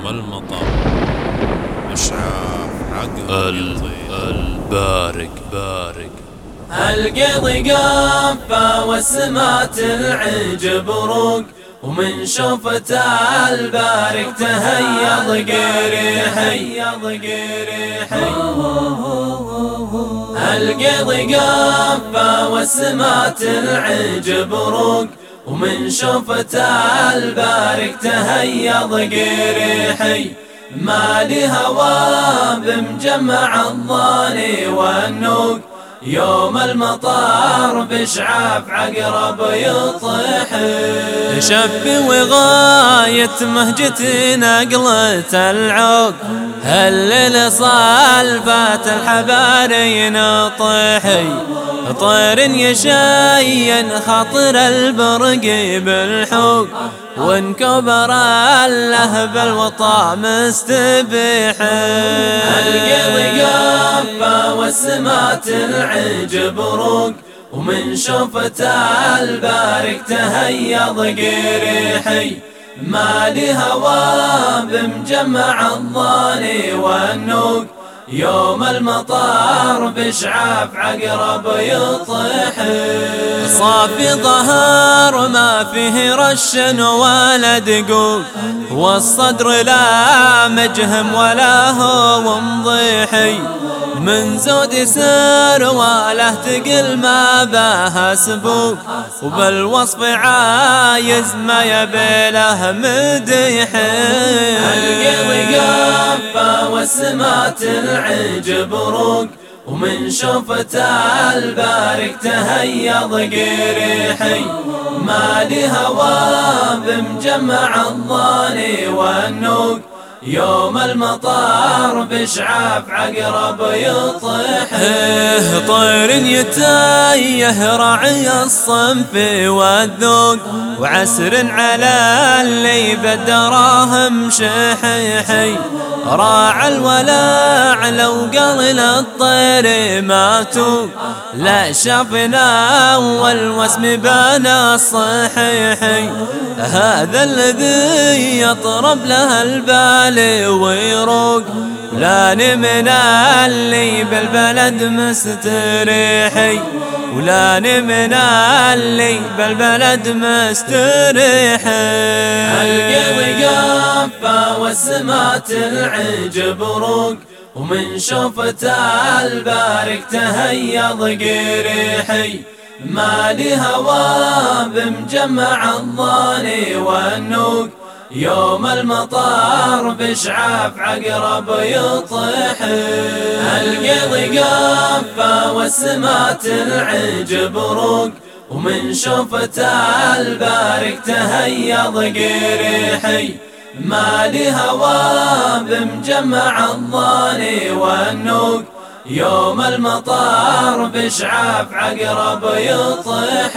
يوم المطر إشعاف عقل البارق. بارق القضي قفة والسما تلعج بروق ومن شوفة البارك تهيض قريحي القضي قفة والسما تلعج بروق ومن شوفة البارك تهيض قريحي ما لي هوى بمجمع الظاني والنوق. يوم المطار بشعاف عقرب يطيح. شف وغاية مهجتي نقلة العوق. هل صالفات الحبارين طيحي. طير يشين خاطر البرق بالحوق وانكبر اللهب الوطا مستبيح. القضي قفة والسما تلعج بروق ومن شوفة البارك تهيض قريحي. ما هوى بمجمع الظاني والنوق يوم المطار بشعاف عقرب يطيح. صافي ظهر ما فيه رش ولا دقوق والصدر لا مجهم ولا هو مضيحي من زود يسر وله تقل ما بها سبوق وبالوصف عايز ما يبي له مديحي القلب قفة والسما تلعج بروق ومن شوفة البارك تهيض قريحي ما لي هوى بمجمع الظاني والنوق يوم المطار بشعاف عقرب يطيح. إيه طير يتايه راعي الصنف والذوق وعسر على اللي بدراهم شحيحي راع الولاع لو قال للطير ماتوا لا شافنا والوسم بنا الصحيحي هذا الذي يطرب له البال ويروق. لا من اللي بالبلد مستريحي. ولا من اللي بالبلد مستريحي. قفة والسما تلعج بروق ومن شوفة البارك تهيض قريحي. ما لي هوى بمجمع الظاني والنوق يوم المطار بشعاف عقرب يطيح. القضي قفة والسما تلعج بروق ومن شوفة البارك تهيض قريحي. ما لي هوى بمجمع الظاني والنوق. يوم المطار بشعاف عقرب يطيح.